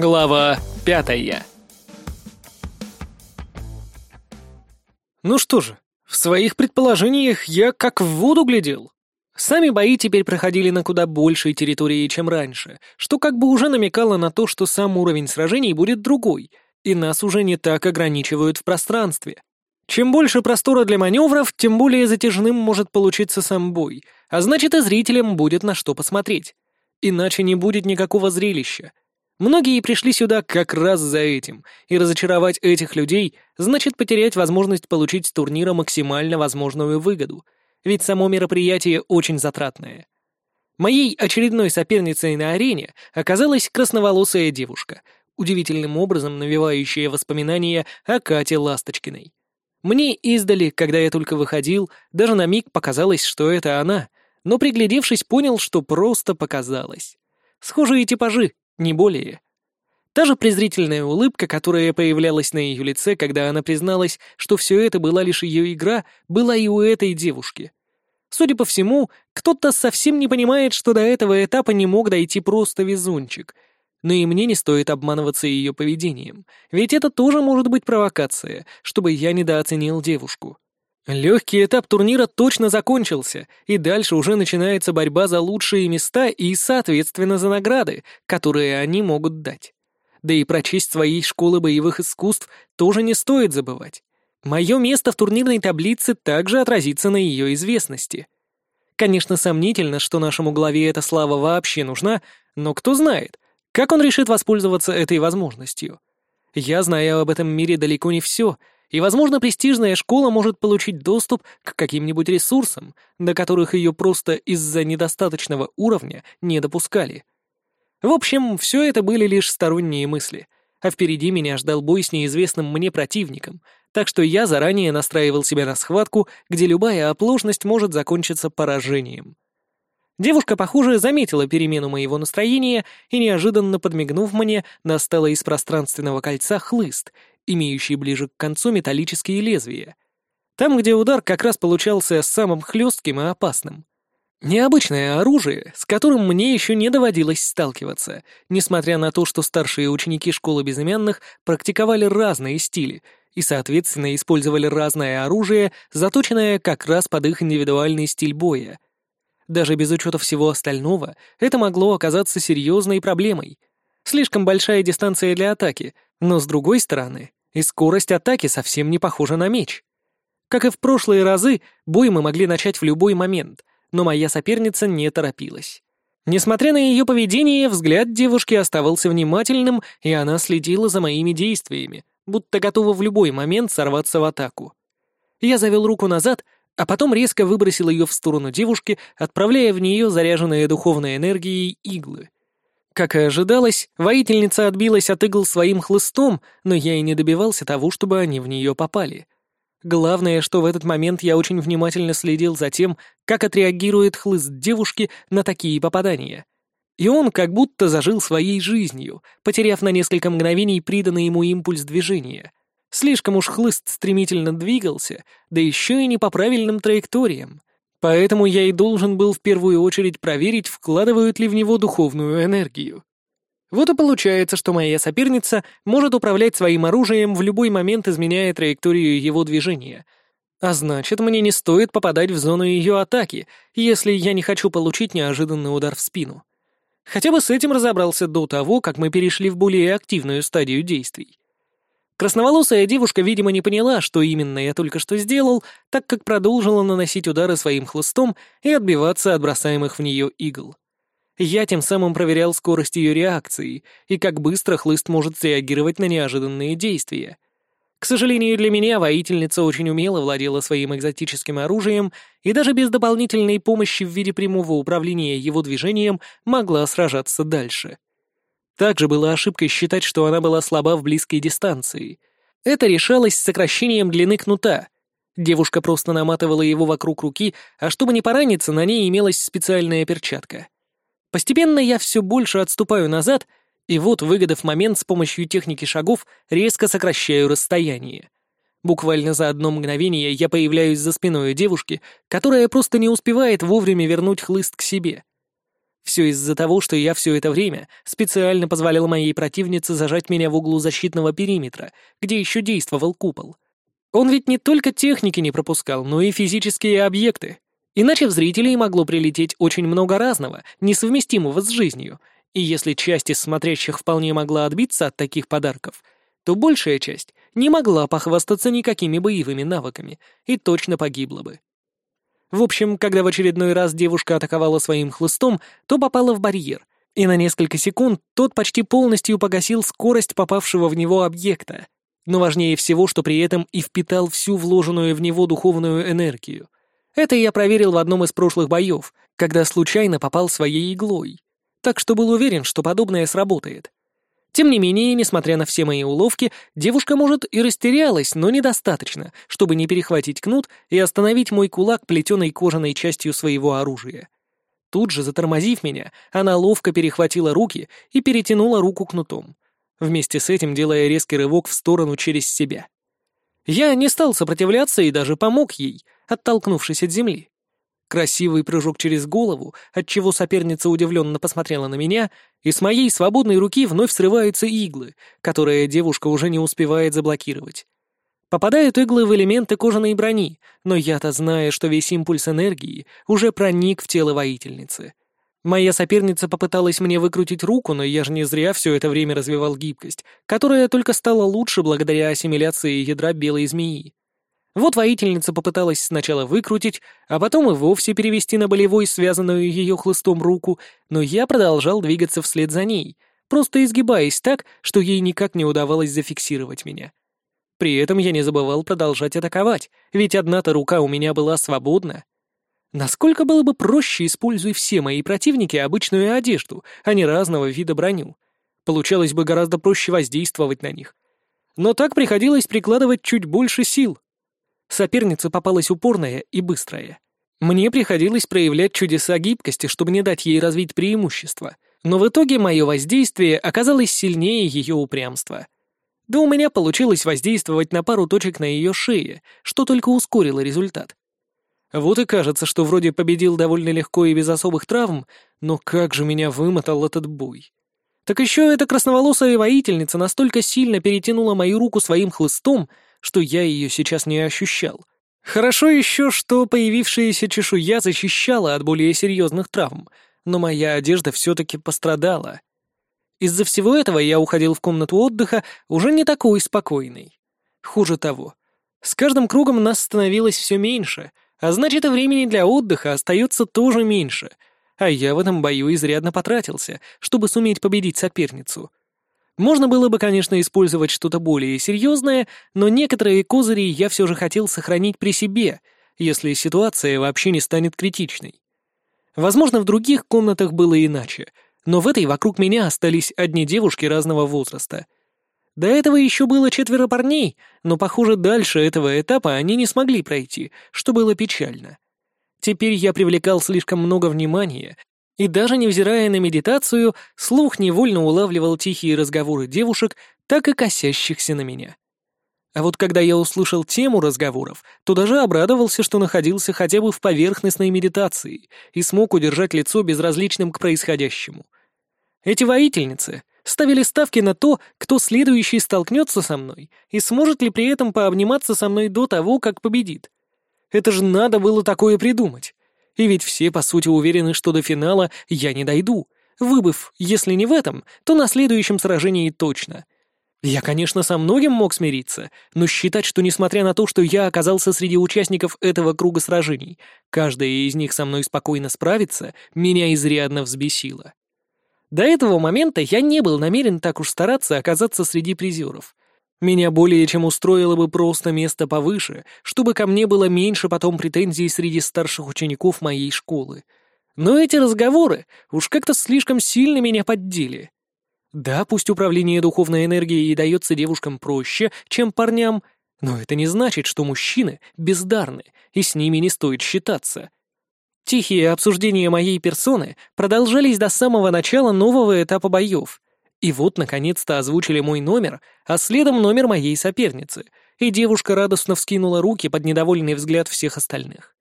Глава пятая Ну что же, в своих предположениях я как в воду глядел. Сами бои теперь проходили на куда большей территории, чем раньше, что как бы уже намекало на то, что сам уровень сражений будет другой, и нас уже не так ограничивают в пространстве. Чем больше простора для маневров, тем более затяжным может получиться сам бой, а значит и зрителям будет на что посмотреть. Иначе не будет никакого зрелища. Многие пришли сюда как раз за этим, и разочаровать этих людей значит потерять возможность получить с турнира максимально возможную выгоду, ведь само мероприятие очень затратное. Моей очередной соперницей на арене оказалась красноволосая девушка, удивительным образом навевающая воспоминания о Кате Ласточкиной. Мне издали, когда я только выходил, даже на миг показалось, что это она, но приглядевшись, понял, что просто показалось. Схожие типажи, не более. Та же презрительная улыбка, которая появлялась на ее лице, когда она призналась, что все это была лишь ее игра, была и у этой девушки. Судя по всему, кто-то совсем не понимает, что до этого этапа не мог дойти просто везунчик — но и мне не стоит обманываться ее поведением, ведь это тоже может быть провокация, чтобы я недооценил девушку. Легкий этап турнира точно закончился, и дальше уже начинается борьба за лучшие места и, соответственно, за награды, которые они могут дать. Да и про честь своей школы боевых искусств тоже не стоит забывать. Мое место в турнирной таблице также отразится на ее известности. Конечно, сомнительно, что нашему главе эта слава вообще нужна, но кто знает — как он решит воспользоваться этой возможностью? Я знаю об этом мире далеко не все, и, возможно, престижная школа может получить доступ к каким-нибудь ресурсам, до которых ее просто из-за недостаточного уровня не допускали. В общем, все это были лишь сторонние мысли, а впереди меня ждал бой с неизвестным мне противником, так что я заранее настраивал себя на схватку, где любая оплошность может закончиться поражением. Девушка, похоже, заметила перемену моего настроения и, неожиданно подмигнув мне, достала из пространственного кольца хлыст, имеющий ближе к концу металлические лезвия. Там, где удар как раз получался самым хлестким и опасным. Необычное оружие, с которым мне еще не доводилось сталкиваться, несмотря на то, что старшие ученики школы безымянных практиковали разные стили и, соответственно, использовали разное оружие, заточенное как раз под их индивидуальный стиль боя — даже без учета всего остального, это могло оказаться серьезной проблемой. Слишком большая дистанция для атаки, но с другой стороны, и скорость атаки совсем не похожа на меч. Как и в прошлые разы, бой мы могли начать в любой момент, но моя соперница не торопилась. Несмотря на ее поведение, взгляд девушки оставался внимательным, и она следила за моими действиями, будто готова в любой момент сорваться в атаку. Я завел руку назад — а потом резко выбросил ее в сторону девушки, отправляя в нее заряженные духовной энергией иглы. Как и ожидалось, воительница отбилась от игл своим хлыстом, но я и не добивался того, чтобы они в нее попали. Главное, что в этот момент я очень внимательно следил за тем, как отреагирует хлыст девушки на такие попадания. И он как будто зажил своей жизнью, потеряв на несколько мгновений приданный ему импульс движения. Слишком уж хлыст стремительно двигался, да еще и не по правильным траекториям. Поэтому я и должен был в первую очередь проверить, вкладывают ли в него духовную энергию. Вот и получается, что моя соперница может управлять своим оружием в любой момент, изменяя траекторию его движения. А значит, мне не стоит попадать в зону ее атаки, если я не хочу получить неожиданный удар в спину. Хотя бы с этим разобрался до того, как мы перешли в более активную стадию действий. Красноволосая девушка, видимо, не поняла, что именно я только что сделал, так как продолжила наносить удары своим хлыстом и отбиваться от бросаемых в нее игл. Я тем самым проверял скорость ее реакции и как быстро хлыст может среагировать на неожиданные действия. К сожалению для меня, воительница очень умело владела своим экзотическим оружием и даже без дополнительной помощи в виде прямого управления его движением могла сражаться дальше. Также было ошибкой считать, что она была слаба в близкой дистанции. Это решалось сокращением длины кнута. Девушка просто наматывала его вокруг руки, а чтобы не пораниться, на ней имелась специальная перчатка. Постепенно я все больше отступаю назад, и вот, выгодав момент с помощью техники шагов, резко сокращаю расстояние. Буквально за одно мгновение я появляюсь за спиной девушки, которая просто не успевает вовремя вернуть хлыст к себе. Все из-за того, что я все это время специально позволял моей противнице зажать меня в углу защитного периметра, где еще действовал купол. Он ведь не только техники не пропускал, но и физические объекты. Иначе в зрителей могло прилететь очень много разного, несовместимого с жизнью, и если часть из смотрящих вполне могла отбиться от таких подарков, то большая часть не могла похвастаться никакими боевыми навыками и точно погибла бы. В общем, когда в очередной раз девушка атаковала своим хлыстом, то попала в барьер, и на несколько секунд тот почти полностью погасил скорость попавшего в него объекта. Но важнее всего, что при этом и впитал всю вложенную в него духовную энергию. Это я проверил в одном из прошлых боев, когда случайно попал своей иглой. Так что был уверен, что подобное сработает. Тем не менее, несмотря на все мои уловки, девушка, может, и растерялась, но недостаточно, чтобы не перехватить кнут и остановить мой кулак плетеной кожаной частью своего оружия. Тут же, затормозив меня, она ловко перехватила руки и перетянула руку кнутом, вместе с этим делая резкий рывок в сторону через себя. Я не стал сопротивляться и даже помог ей, оттолкнувшись от земли. Красивый прыжок через голову, отчего соперница удивленно посмотрела на меня, и с моей свободной руки вновь срываются иглы, которые девушка уже не успевает заблокировать. Попадают иглы в элементы кожаной брони, но я-то знаю, что весь импульс энергии уже проник в тело воительницы. Моя соперница попыталась мне выкрутить руку, но я же не зря все это время развивал гибкость, которая только стала лучше благодаря ассимиляции ядра белой змеи. Вот воительница попыталась сначала выкрутить, а потом и вовсе перевести на болевой связанную ее хлыстом руку, но я продолжал двигаться вслед за ней, просто изгибаясь так, что ей никак не удавалось зафиксировать меня. При этом я не забывал продолжать атаковать, ведь одна-то рука у меня была свободна. Насколько было бы проще, используя все мои противники обычную одежду, а не разного вида броню. Получалось бы гораздо проще воздействовать на них. Но так приходилось прикладывать чуть больше сил. Соперница попалась упорная и быстрая. Мне приходилось проявлять чудеса гибкости, чтобы не дать ей развить преимущество, но в итоге мое воздействие оказалось сильнее ее упрямства. Да у меня получилось воздействовать на пару точек на ее шее, что только ускорило результат. Вот и кажется, что вроде победил довольно легко и без особых травм, но как же меня вымотал этот бой. Так еще эта красноволосая воительница настолько сильно перетянула мою руку своим хлыстом, что я ее сейчас не ощущал. Хорошо еще, что появившаяся чешуя защищала от более серьезных травм, но моя одежда все-таки пострадала. Из-за всего этого я уходил в комнату отдыха уже не такой спокойный. Хуже того, с каждым кругом нас становилось все меньше, а значит и времени для отдыха остается тоже меньше, а я в этом бою изрядно потратился, чтобы суметь победить соперницу. Можно было бы, конечно, использовать что-то более серьезное, но некоторые козыри я все же хотел сохранить при себе, если ситуация вообще не станет критичной. Возможно, в других комнатах было иначе, но в этой вокруг меня остались одни девушки разного возраста. До этого еще было четверо парней, но, похоже, дальше этого этапа они не смогли пройти, что было печально. Теперь я привлекал слишком много внимания, и даже невзирая на медитацию, слух невольно улавливал тихие разговоры девушек, так и косящихся на меня. А вот когда я услышал тему разговоров, то даже обрадовался, что находился хотя бы в поверхностной медитации и смог удержать лицо безразличным к происходящему. Эти воительницы ставили ставки на то, кто следующий столкнется со мной и сможет ли при этом пообниматься со мной до того, как победит. Это же надо было такое придумать. И ведь все, по сути, уверены, что до финала я не дойду, выбыв, если не в этом, то на следующем сражении точно. Я, конечно, со многим мог смириться, но считать, что несмотря на то, что я оказался среди участников этого круга сражений, каждая из них со мной спокойно справится, меня изрядно взбесило. До этого момента я не был намерен так уж стараться оказаться среди призеров. Меня более чем устроило бы просто место повыше, чтобы ко мне было меньше потом претензий среди старших учеников моей школы. Но эти разговоры уж как-то слишком сильно меня поддели. Да, пусть управление духовной энергией дается девушкам проще, чем парням, но это не значит, что мужчины бездарны, и с ними не стоит считаться. Тихие обсуждения моей персоны продолжались до самого начала нового этапа боев — и вот, наконец-то, озвучили мой номер, а следом номер моей соперницы, и девушка радостно вскинула руки под недовольный взгляд всех остальных.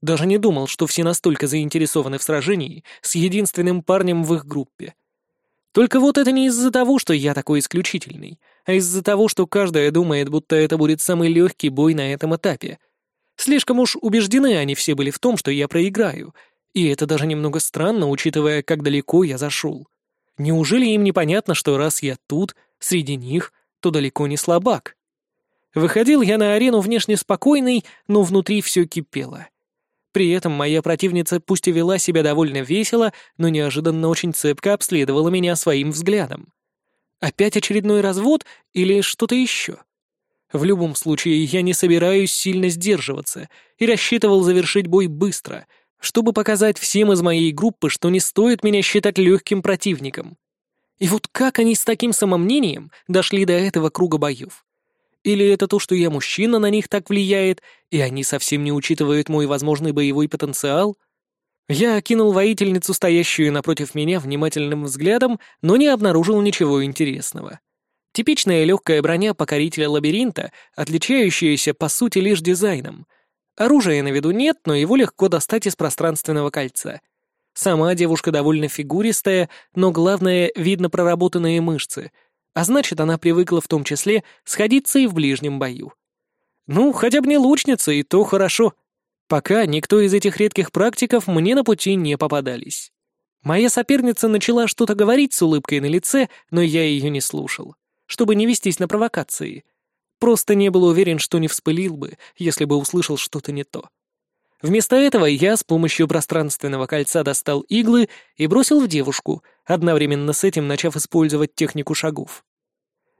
Даже не думал, что все настолько заинтересованы в сражении с единственным парнем в их группе. Только вот это не из-за того, что я такой исключительный, а из-за того, что каждая думает, будто это будет самый легкий бой на этом этапе. Слишком уж убеждены они все были в том, что я проиграю, и это даже немного странно, учитывая, как далеко я зашел. Неужели им непонятно, что раз я тут, среди них, то далеко не слабак? Выходил я на арену внешне спокойный, но внутри все кипело. При этом моя противница пусть и вела себя довольно весело, но неожиданно очень цепко обследовала меня своим взглядом. Опять очередной развод или что-то еще? В любом случае, я не собираюсь сильно сдерживаться и рассчитывал завершить бой быстро, чтобы показать всем из моей группы, что не стоит меня считать легким противником. И вот как они с таким самомнением дошли до этого круга боев? Или это то, что я мужчина, на них так влияет, и они совсем не учитывают мой возможный боевой потенциал? Я окинул воительницу, стоящую напротив меня, внимательным взглядом, но не обнаружил ничего интересного. Типичная легкая броня покорителя лабиринта, отличающаяся, по сути, лишь дизайном. Оружия на виду нет, но его легко достать из пространственного кольца. Сама девушка довольно фигуристая, но главное, видно проработанные мышцы — а значит, она привыкла в том числе сходиться и в ближнем бою. Ну, хотя бы не лучница, и то хорошо. Пока никто из этих редких практиков мне на пути не попадались. Моя соперница начала что-то говорить с улыбкой на лице, но я ее не слушал, чтобы не вестись на провокации. Просто не был уверен, что не вспылил бы, если бы услышал что-то не то. Вместо этого я с помощью пространственного кольца достал иглы и бросил в девушку, одновременно с этим начав использовать технику шагов.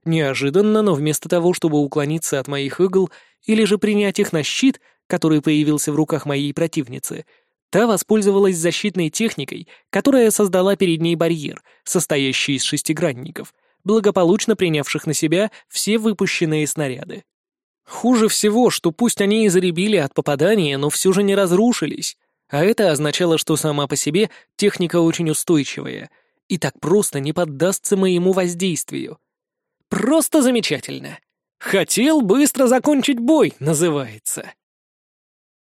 Неожиданно, но вместо того, чтобы уклониться от моих игл или же принять их на щит, который появился в руках моей противницы, та воспользовалась защитной техникой, которая создала перед ней барьер, состоящий из шестигранников, благополучно принявших на себя все выпущенные снаряды. Хуже всего, что пусть они и заребили от попадания, но все же не разрушились, а это означало, что сама по себе техника очень устойчивая и так просто не поддастся моему воздействию. Просто замечательно. Хотел быстро закончить бой, называется.